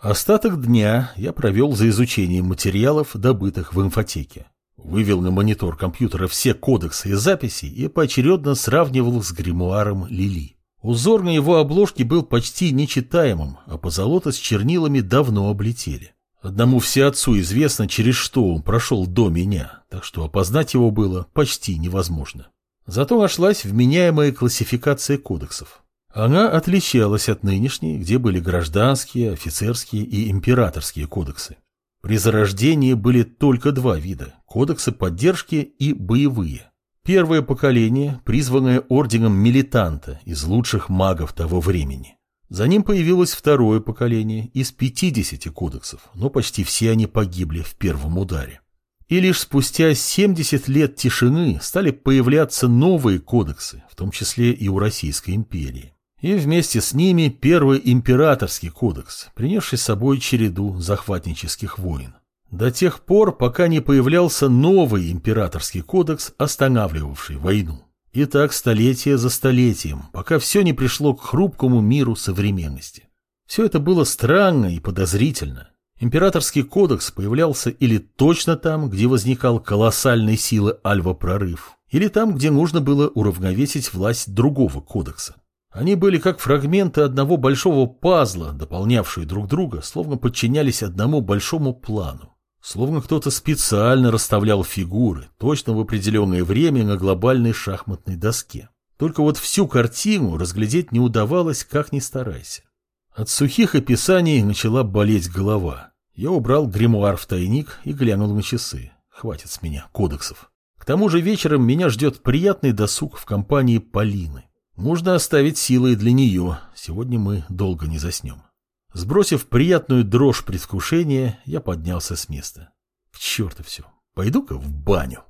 Остаток дня я провел за изучением материалов, добытых в инфотеке. Вывел на монитор компьютера все кодексы и записи и поочередно сравнивал с гримуаром Лили. Узор на его обложке был почти нечитаемым, а позолота с чернилами давно облетели. Одному всеотцу известно, через что он прошел до меня, так что опознать его было почти невозможно. Зато нашлась вменяемая классификация кодексов. Она отличалась от нынешней, где были гражданские, офицерские и императорские кодексы. При зарождении были только два вида – кодексы поддержки и боевые. Первое поколение, призванное орденом милитанта из лучших магов того времени. За ним появилось второе поколение из 50 кодексов, но почти все они погибли в первом ударе. И лишь спустя 70 лет тишины стали появляться новые кодексы, в том числе и у Российской империи. И вместе с ними первый императорский кодекс, принесший с собой череду захватнических войн. До тех пор, пока не появлялся новый императорский кодекс, останавливавший войну. И так столетие за столетием, пока все не пришло к хрупкому миру современности. Все это было странно и подозрительно. Императорский кодекс появлялся или точно там, где возникал колоссальной силы альва-прорыв, или там, где нужно было уравновесить власть другого кодекса. Они были как фрагменты одного большого пазла, дополнявшие друг друга, словно подчинялись одному большому плану. Словно кто-то специально расставлял фигуры, точно в определенное время на глобальной шахматной доске. Только вот всю картину разглядеть не удавалось, как ни старайся. От сухих описаний начала болеть голова. Я убрал гримуар в тайник и глянул на часы. Хватит с меня кодексов. К тому же вечером меня ждет приятный досуг в компании Полины. Нужно оставить силы для нее. Сегодня мы долго не заснем. Сбросив приятную дрожь предвкушения, я поднялся с места. К черту все. Пойду-ка в баню.